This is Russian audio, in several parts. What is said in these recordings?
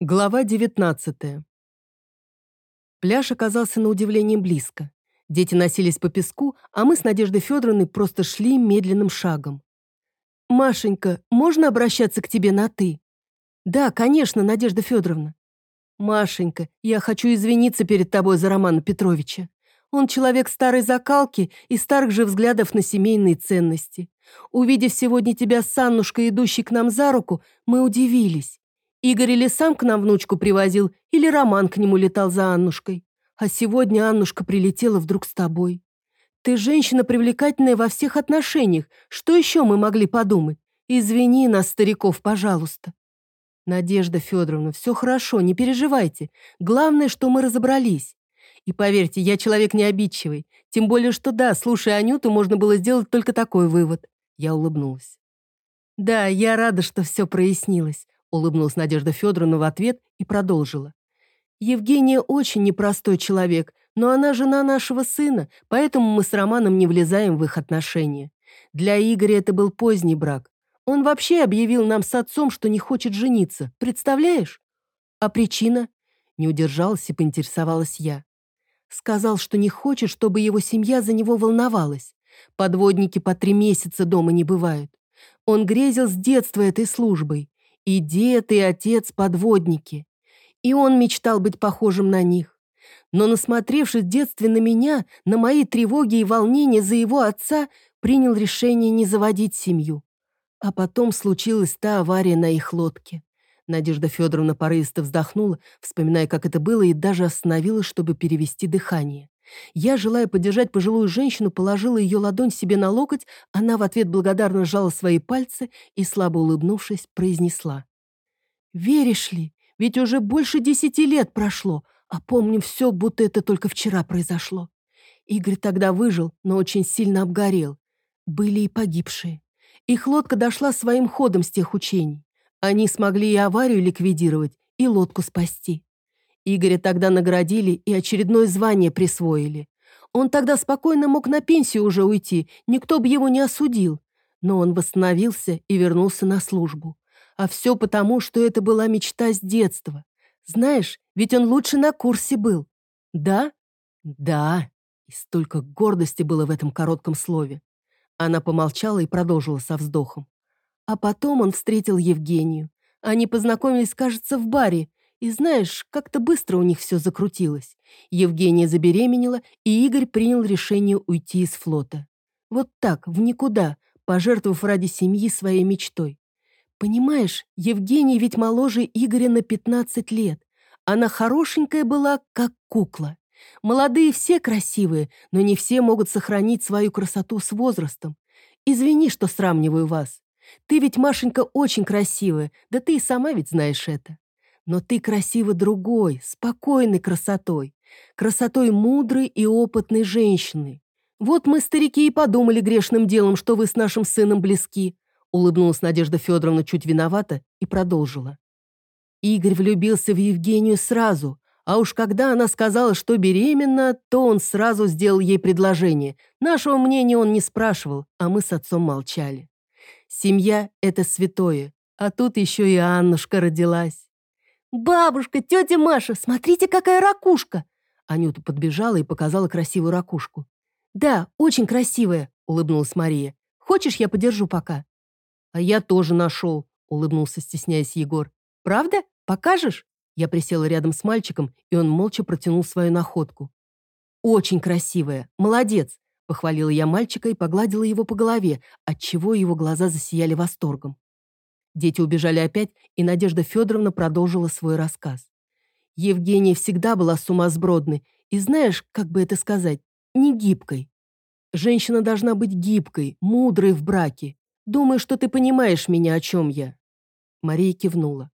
Глава 19 Пляж оказался на удивление близко. Дети носились по песку, а мы с Надеждой Федоровной просто шли медленным шагом. «Машенька, можно обращаться к тебе на «ты»?» «Да, конечно, Надежда Федоровна». «Машенька, я хочу извиниться перед тобой за Романа Петровича. Он человек старой закалки и старых же взглядов на семейные ценности. Увидев сегодня тебя с Аннушкой, идущей к нам за руку, мы удивились. Игорь или сам к нам внучку привозил, или Роман к нему летал за Аннушкой. А сегодня Аннушка прилетела вдруг с тобой. Ты женщина привлекательная во всех отношениях. Что еще мы могли подумать? Извини нас, стариков, пожалуйста. Надежда Федоровна, все хорошо, не переживайте. Главное, что мы разобрались. И поверьте, я человек не обидчивый. Тем более, что да, слушая Анюту, можно было сделать только такой вывод. Я улыбнулась. Да, я рада, что все прояснилось. Улыбнулась Надежда Федоровна в ответ и продолжила. Евгения очень непростой человек, но она жена нашего сына, поэтому мы с Романом не влезаем в их отношения. Для Игоря это был поздний брак. Он вообще объявил нам с отцом, что не хочет жениться. Представляешь? А причина? Не удержалась и поинтересовалась я. Сказал, что не хочет, чтобы его семья за него волновалась. Подводники по три месяца дома не бывают. Он грезил с детства этой службой. И дед, и отец – подводники. И он мечтал быть похожим на них. Но, насмотревшись в детстве на меня, на мои тревоги и волнения за его отца, принял решение не заводить семью. А потом случилась та авария на их лодке. Надежда Федоровна порывисто вздохнула, вспоминая, как это было, и даже остановилась, чтобы перевести дыхание. Я, желая поддержать пожилую женщину, положила ее ладонь себе на локоть, она в ответ благодарно сжала свои пальцы и, слабо улыбнувшись, произнесла. «Веришь ли, ведь уже больше десяти лет прошло, а помню все, будто это только вчера произошло. Игорь тогда выжил, но очень сильно обгорел. Были и погибшие. Их лодка дошла своим ходом с тех учений. Они смогли и аварию ликвидировать, и лодку спасти. Игоря тогда наградили и очередное звание присвоили. Он тогда спокойно мог на пенсию уже уйти, никто бы его не осудил. Но он восстановился и вернулся на службу. А все потому, что это была мечта с детства. Знаешь, ведь он лучше на курсе был. Да? Да. И столько гордости было в этом коротком слове. Она помолчала и продолжила со вздохом. А потом он встретил Евгению. Они познакомились, кажется, в баре, и знаешь, как-то быстро у них все закрутилось. Евгения забеременела, и Игорь принял решение уйти из флота. Вот так, в никуда, пожертвовав ради семьи своей мечтой. Понимаешь, Евгения ведь моложе Игоря на 15 лет. Она хорошенькая была, как кукла. Молодые все красивые, но не все могут сохранить свою красоту с возрастом. Извини, что сравниваю вас. Ты ведь, Машенька, очень красивая, да ты и сама ведь знаешь это. Но ты красива другой, спокойной красотой. Красотой мудрой и опытной женщины. Вот мы, старики, и подумали грешным делом, что вы с нашим сыном близки. Улыбнулась Надежда Федоровна чуть виновата и продолжила. Игорь влюбился в Евгению сразу, а уж когда она сказала, что беременна, то он сразу сделал ей предложение. Нашего мнения он не спрашивал, а мы с отцом молчали. Семья — это святое, а тут еще и Аннушка родилась. «Бабушка, тетя Маша, смотрите, какая ракушка!» Анюта подбежала и показала красивую ракушку. «Да, очень красивая», — улыбнулась Мария. «Хочешь, я подержу пока?» «А я тоже нашел», — улыбнулся, стесняясь Егор. «Правда? Покажешь?» Я присела рядом с мальчиком, и он молча протянул свою находку. «Очень красивая. Молодец!» — похвалила я мальчика и погладила его по голове, отчего его глаза засияли восторгом. Дети убежали опять, и Надежда Федоровна продолжила свой рассказ. Евгения всегда была сумасбродной и, знаешь, как бы это сказать, не гибкой. Женщина должна быть гибкой, мудрой в браке. Думаю, что ты понимаешь меня, о чем я». Мария кивнула.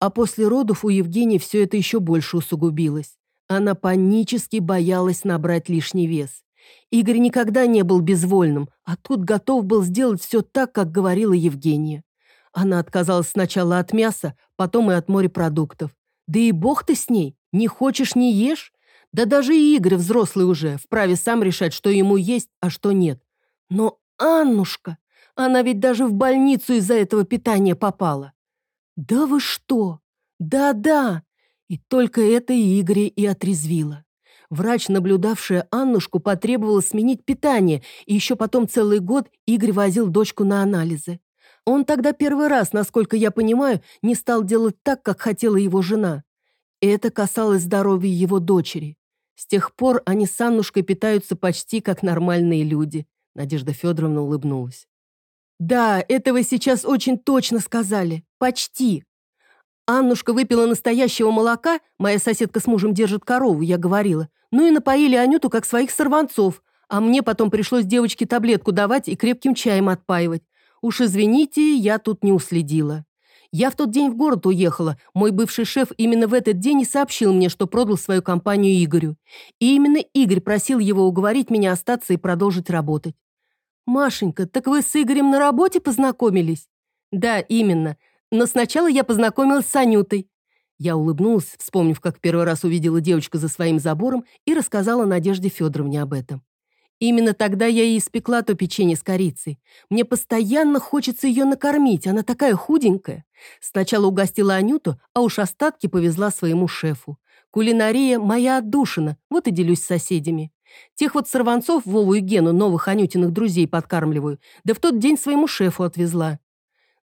А после родов у Евгении все это еще больше усугубилось. Она панически боялась набрать лишний вес. Игорь никогда не был безвольным, а тут готов был сделать все так, как говорила Евгения. Она отказалась сначала от мяса, потом и от морепродуктов. Да и бог ты с ней, не хочешь – не ешь. Да даже и Игорь взрослый уже, вправе сам решать, что ему есть, а что нет. Но Аннушка, она ведь даже в больницу из-за этого питания попала. Да вы что? Да-да. И только это Игоря и отрезвило. Врач, наблюдавшая Аннушку, потребовала сменить питание, и еще потом целый год Игорь возил дочку на анализы. Он тогда первый раз, насколько я понимаю, не стал делать так, как хотела его жена. Это касалось здоровья его дочери. С тех пор они с Аннушкой питаются почти как нормальные люди. Надежда Федоровна улыбнулась. «Да, это вы сейчас очень точно сказали. Почти. Аннушка выпила настоящего молока, моя соседка с мужем держит корову, я говорила. Ну и напоили Анюту, как своих сорванцов, а мне потом пришлось девочке таблетку давать и крепким чаем отпаивать. Уж извините, я тут не уследила. Я в тот день в город уехала. Мой бывший шеф именно в этот день и сообщил мне, что продал свою компанию Игорю. И именно Игорь просил его уговорить меня остаться и продолжить работать. «Машенька, так вы с Игорем на работе познакомились?» «Да, именно. Но сначала я познакомилась с Анютой». Я улыбнулась, вспомнив, как первый раз увидела девочку за своим забором и рассказала Надежде Федоровне об этом. Именно тогда я и испекла то печенье с корицей. Мне постоянно хочется ее накормить, она такая худенькая. Сначала угостила Анюту, а уж остатки повезла своему шефу. Кулинария – моя отдушина, вот и делюсь с соседями. Тех вот сорванцов Вову и Гену, новых Анютиных друзей, подкармливаю, да в тот день своему шефу отвезла.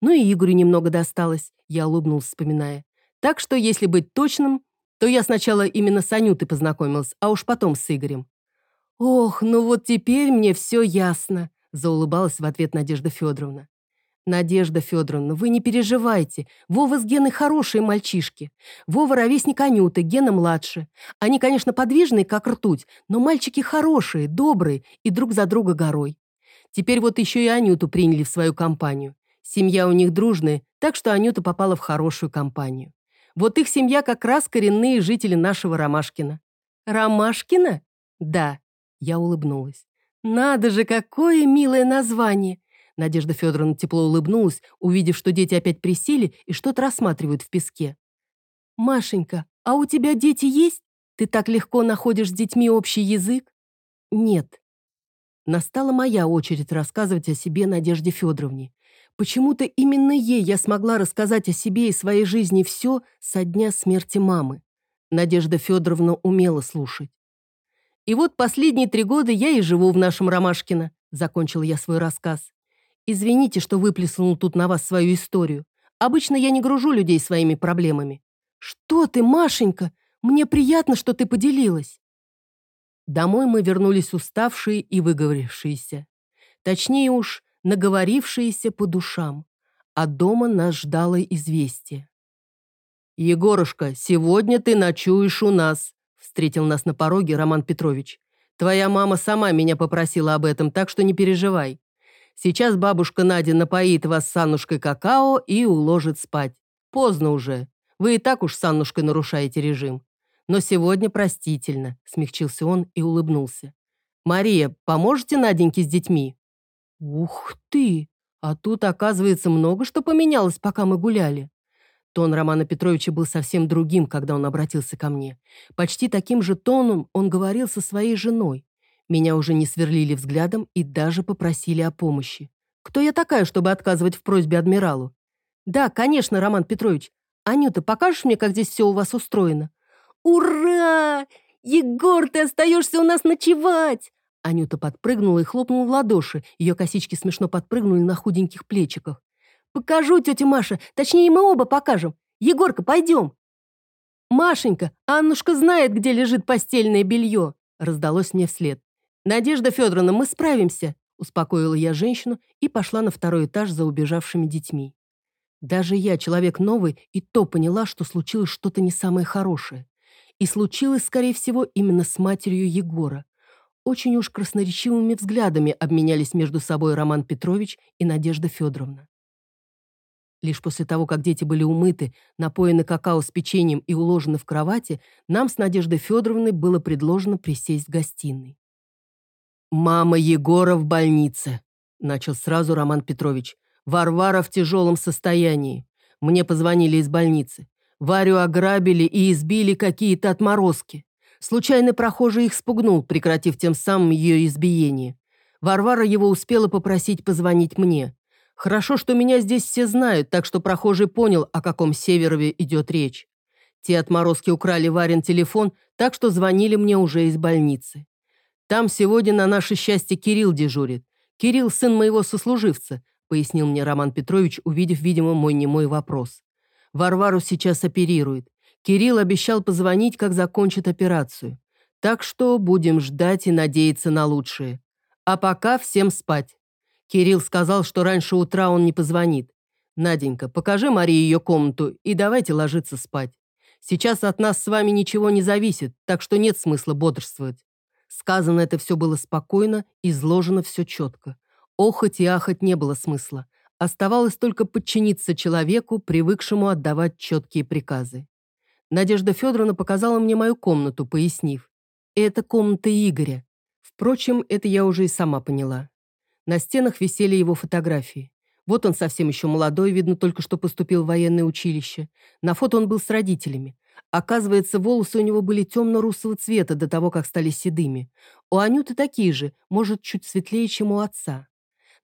Ну и Игорю немного досталось, я улыбнулся, вспоминая. Так что, если быть точным, то я сначала именно с Анютой познакомилась, а уж потом с Игорем. «Ох, ну вот теперь мне все ясно», – заулыбалась в ответ Надежда Федоровна. «Надежда Федоровна, вы не переживайте. Вова с Геной хорошие мальчишки. Вова ровесник Анюты, Гена младше. Они, конечно, подвижные, как ртуть, но мальчики хорошие, добрые и друг за друга горой. Теперь вот еще и Анюту приняли в свою компанию. Семья у них дружная, так что Анюта попала в хорошую компанию. Вот их семья как раз коренные жители нашего Ромашкина. Ромашкина? Да, я улыбнулась. Надо же, какое милое название! Надежда Федоровна тепло улыбнулась, увидев, что дети опять присели и что-то рассматривают в песке. «Машенька, а у тебя дети есть? Ты так легко находишь с детьми общий язык?» «Нет». Настала моя очередь рассказывать о себе Надежде Федоровне. Почему-то именно ей я смогла рассказать о себе и своей жизни все со дня смерти мамы. Надежда Федоровна умела слушать. «И вот последние три года я и живу в нашем Ромашкино», — закончил я свой рассказ. «Извините, что выплеснул тут на вас свою историю. Обычно я не гружу людей своими проблемами». «Что ты, Машенька? Мне приятно, что ты поделилась». Домой мы вернулись уставшие и выговорившиеся. Точнее уж, наговорившиеся по душам. А дома нас ждало известие. «Егорушка, сегодня ты ночуешь у нас», встретил нас на пороге Роман Петрович. «Твоя мама сама меня попросила об этом, так что не переживай. Сейчас бабушка Надя напоит вас с Аннушкой какао и уложит спать. Поздно уже. Вы и так уж с Аннушкой нарушаете режим. Но сегодня простительно», — смягчился он и улыбнулся. «Мария, поможете Наденьке с детьми?» «Ух ты! А тут, оказывается, много что поменялось, пока мы гуляли». Тон Романа Петровича был совсем другим, когда он обратился ко мне. Почти таким же тоном он говорил со своей женой. Меня уже не сверлили взглядом и даже попросили о помощи. Кто я такая, чтобы отказывать в просьбе адмиралу? Да, конечно, Роман Петрович. Анюта, покажешь мне, как здесь все у вас устроено? Ура! Егор, ты остаешься у нас ночевать! Анюта подпрыгнула и хлопнула в ладоши. Ее косички смешно подпрыгнули на худеньких плечиках. «Покажу, тетя Маша. Точнее, мы оба покажем. Егорка, пойдем!» «Машенька, Аннушка знает, где лежит постельное белье!» раздалось мне вслед. «Надежда Федоровна, мы справимся!» успокоила я женщину и пошла на второй этаж за убежавшими детьми. Даже я, человек новый, и то поняла, что случилось что-то не самое хорошее. И случилось, скорее всего, именно с матерью Егора очень уж красноречивыми взглядами обменялись между собой Роман Петрович и Надежда Федоровна. Лишь после того, как дети были умыты, напоены какао с печеньем и уложены в кровати, нам с Надеждой Федоровной было предложено присесть в гостиной. «Мама Егора в больнице», — начал сразу Роман Петрович. «Варвара в тяжелом состоянии. Мне позвонили из больницы. Варю ограбили и избили какие-то отморозки. Случайный прохожий их спугнул, прекратив тем самым ее избиение. Варвара его успела попросить позвонить мне. Хорошо, что меня здесь все знают, так что прохожий понял, о каком Северове идет речь. Те отморозки украли Варин телефон, так что звонили мне уже из больницы. Там сегодня на наше счастье Кирилл дежурит. Кирилл – сын моего сослуживца, пояснил мне Роман Петрович, увидев, видимо, мой немой вопрос. Варвару сейчас оперируют. Кирилл обещал позвонить, как закончит операцию. Так что будем ждать и надеяться на лучшее. А пока всем спать. Кирилл сказал, что раньше утра он не позвонит. Наденька, покажи Марии ее комнату и давайте ложиться спать. Сейчас от нас с вами ничего не зависит, так что нет смысла бодрствовать. Сказано это все было спокойно, изложено все четко. Охоть и ахать не было смысла. Оставалось только подчиниться человеку, привыкшему отдавать четкие приказы. Надежда Федоровна показала мне мою комнату, пояснив. Это комната Игоря. Впрочем, это я уже и сама поняла. На стенах висели его фотографии. Вот он совсем еще молодой, видно, только что поступил в военное училище. На фото он был с родителями. Оказывается, волосы у него были темно-русого цвета до того, как стали седыми. У Анюты такие же, может, чуть светлее, чем у отца.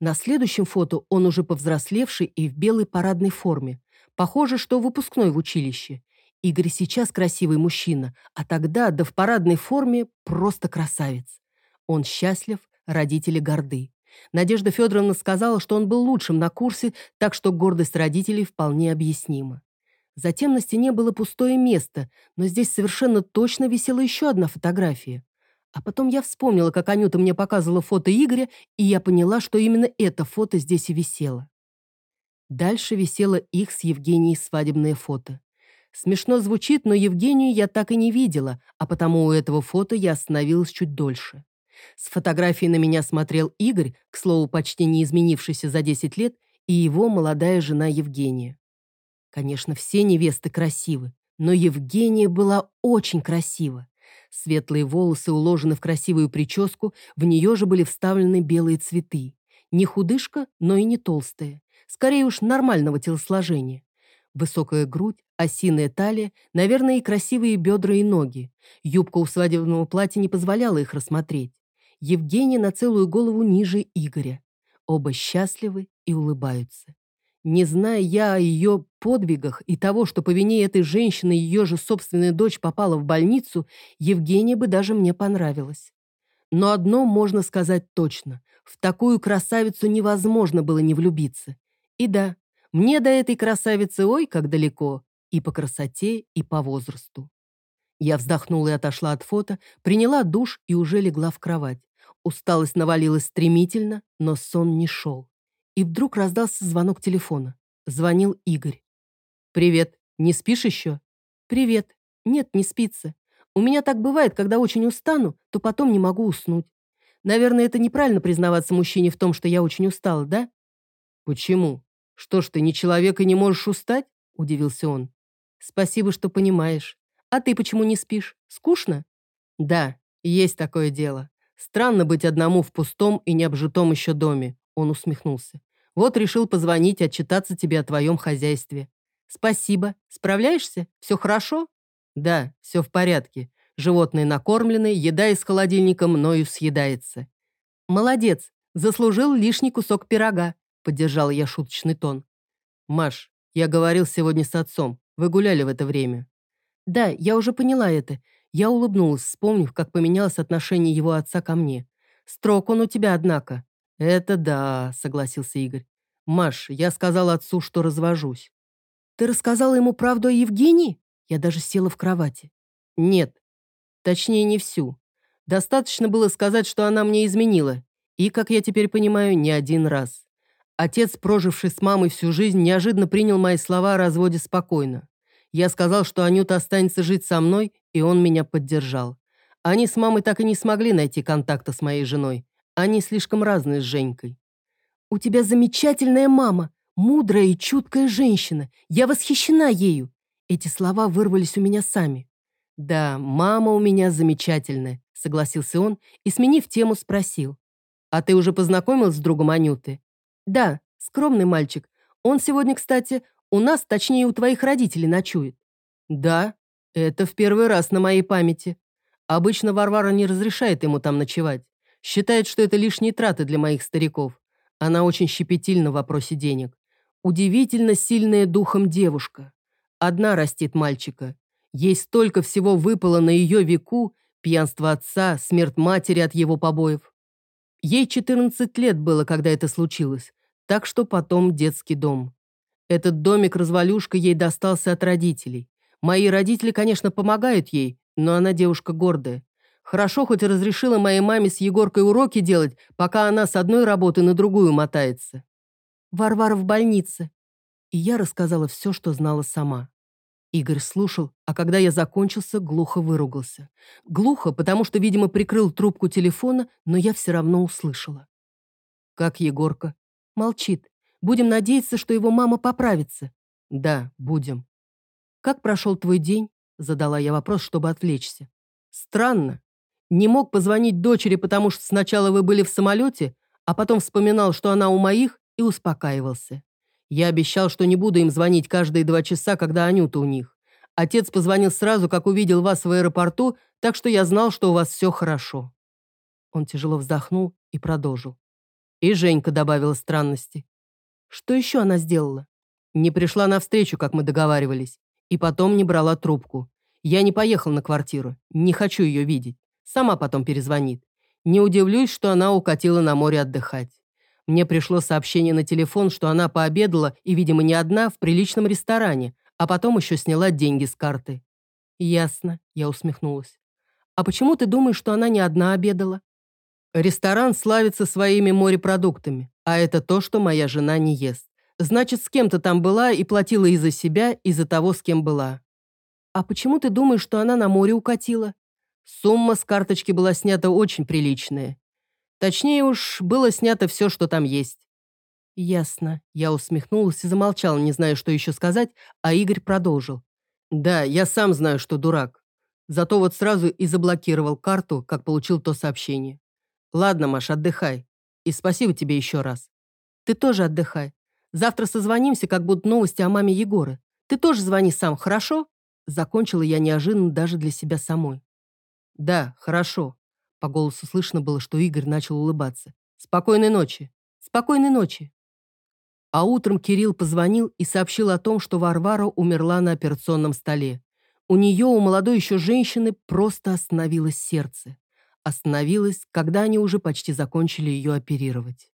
На следующем фото он уже повзрослевший и в белой парадной форме. Похоже, что выпускной в училище. Игорь сейчас красивый мужчина, а тогда, да в парадной форме, просто красавец. Он счастлив, родители горды. Надежда Федоровна сказала, что он был лучшим на курсе, так что гордость родителей вполне объяснима. Затем на стене было пустое место, но здесь совершенно точно висела еще одна фотография. А потом я вспомнила, как Анюта мне показывала фото Игоря, и я поняла, что именно это фото здесь и висело. Дальше висело их с Евгенией свадебное фото. Смешно звучит, но Евгению я так и не видела, а потому у этого фото я остановилась чуть дольше. С фотографией на меня смотрел Игорь, к слову, почти не изменившийся за 10 лет, и его молодая жена Евгения. Конечно, все невесты красивы, но Евгения была очень красива. Светлые волосы уложены в красивую прическу, в нее же были вставлены белые цветы. Не худышка, но и не толстая. Скорее уж нормального телосложения. Высокая грудь, осиная талия, наверное, и красивые бедра и ноги. Юбка у свадебного платья не позволяла их рассмотреть. Евгения на целую голову ниже Игоря. Оба счастливы и улыбаются. Не зная я о ее подвигах и того, что по вине этой женщины ее же собственная дочь попала в больницу, Евгения бы даже мне понравилась. Но одно можно сказать точно. В такую красавицу невозможно было не влюбиться. И да, мне до этой красавицы ой как далеко. И по красоте, и по возрасту. Я вздохнула и отошла от фото, приняла душ и уже легла в кровать. Усталость навалилась стремительно, но сон не шел. И вдруг раздался звонок телефона. Звонил Игорь. «Привет. Не спишь еще?» «Привет. Нет, не спится. У меня так бывает, когда очень устану, то потом не могу уснуть. Наверное, это неправильно признаваться мужчине в том, что я очень устала, да?» «Почему? Что ж, ты не человек и не можешь устать?» – удивился он. «Спасибо, что понимаешь. А ты почему не спишь? Скучно?» «Да, есть такое дело. Странно быть одному в пустом и необжитом еще доме. Он усмехнулся. «Вот решил позвонить, отчитаться тебе о твоем хозяйстве». «Спасибо. Справляешься? Все хорошо?» «Да, все в порядке. Животные накормлены, еда из холодильника мною съедается». «Молодец. Заслужил лишний кусок пирога», — поддержал я шуточный тон. «Маш, я говорил сегодня с отцом. Вы гуляли в это время». «Да, я уже поняла это». Я улыбнулась, вспомнив, как поменялось отношение его отца ко мне. «Строг он у тебя, однако». «Это да», — согласился Игорь. «Маш, я сказал отцу, что развожусь». «Ты рассказала ему правду о Евгении?» Я даже села в кровати. «Нет. Точнее, не всю. Достаточно было сказать, что она мне изменила. И, как я теперь понимаю, не один раз. Отец, проживший с мамой всю жизнь, неожиданно принял мои слова о разводе спокойно. Я сказал, что Анюта останется жить со мной, и он меня поддержал. Они с мамой так и не смогли найти контакта с моей женой. Они слишком разные с Женькой. «У тебя замечательная мама, мудрая и чуткая женщина. Я восхищена ею». Эти слова вырвались у меня сами. «Да, мама у меня замечательная», — согласился он и, сменив тему, спросил. «А ты уже познакомилась с другом Анюты?» «Да, скромный мальчик. Он сегодня, кстати, у нас, точнее, у твоих родителей ночует». «Да, это в первый раз на моей памяти. Обычно Варвара не разрешает ему там ночевать. Считает, что это лишние траты для моих стариков. Она очень щепетильна в вопросе денег. Удивительно сильная духом девушка. Одна растит мальчика. Ей столько всего выпало на ее веку, пьянство отца, смерть матери от его побоев. Ей 14 лет было, когда это случилось, так что потом детский дом. Этот домик-развалюшка ей достался от родителей. Мои родители, конечно, помогают ей, но она девушка гордая. Хорошо хоть разрешила моей маме с Егоркой уроки делать, пока она с одной работы на другую мотается. Варвара в больнице. И я рассказала все, что знала сама. Игорь слушал, а когда я закончился, глухо выругался. Глухо, потому что, видимо, прикрыл трубку телефона, но я все равно услышала. «Как Егорка?» «Молчит. Будем надеяться, что его мама поправится». «Да, будем». «Как прошел твой день?» Задала я вопрос, чтобы отвлечься. «Странно. Не мог позвонить дочери, потому что сначала вы были в самолете, а потом вспоминал, что она у моих, и успокаивался. Я обещал, что не буду им звонить каждые два часа, когда Анюта у них. Отец позвонил сразу, как увидел вас в аэропорту, так что я знал, что у вас все хорошо». Он тяжело вздохнул и продолжил. И Женька добавила странности. «Что еще она сделала?» «Не пришла навстречу, как мы договаривались, и потом не брала трубку. Я не поехал на квартиру, не хочу ее видеть. Сама потом перезвонит. Не удивлюсь, что она укатила на море отдыхать. Мне пришло сообщение на телефон, что она пообедала и, видимо, не одна, в приличном ресторане, а потом еще сняла деньги с карты. «Ясно», — я усмехнулась. «А почему ты думаешь, что она не одна обедала?» «Ресторан славится своими морепродуктами, а это то, что моя жена не ест. Значит, с кем-то там была и платила и за себя, и за того, с кем была». «А почему ты думаешь, что она на море укатила?» Сумма с карточки была снята очень приличная. Точнее уж, было снято все, что там есть. Ясно. Я усмехнулась и замолчала, не зная, что еще сказать, а Игорь продолжил. Да, я сам знаю, что дурак. Зато вот сразу и заблокировал карту, как получил то сообщение. Ладно, Маш, отдыхай. И спасибо тебе еще раз. Ты тоже отдыхай. Завтра созвонимся, как будут новости о маме Егора. Ты тоже звони сам, хорошо? Закончила я неожиданно даже для себя самой. Да, хорошо. По голосу слышно было, что Игорь начал улыбаться. «Спокойной ночи! Спокойной ночи!» А утром Кирилл позвонил и сообщил о том, что Варвара умерла на операционном столе. У нее, у молодой еще женщины, просто остановилось сердце. Остановилось, когда они уже почти закончили ее оперировать.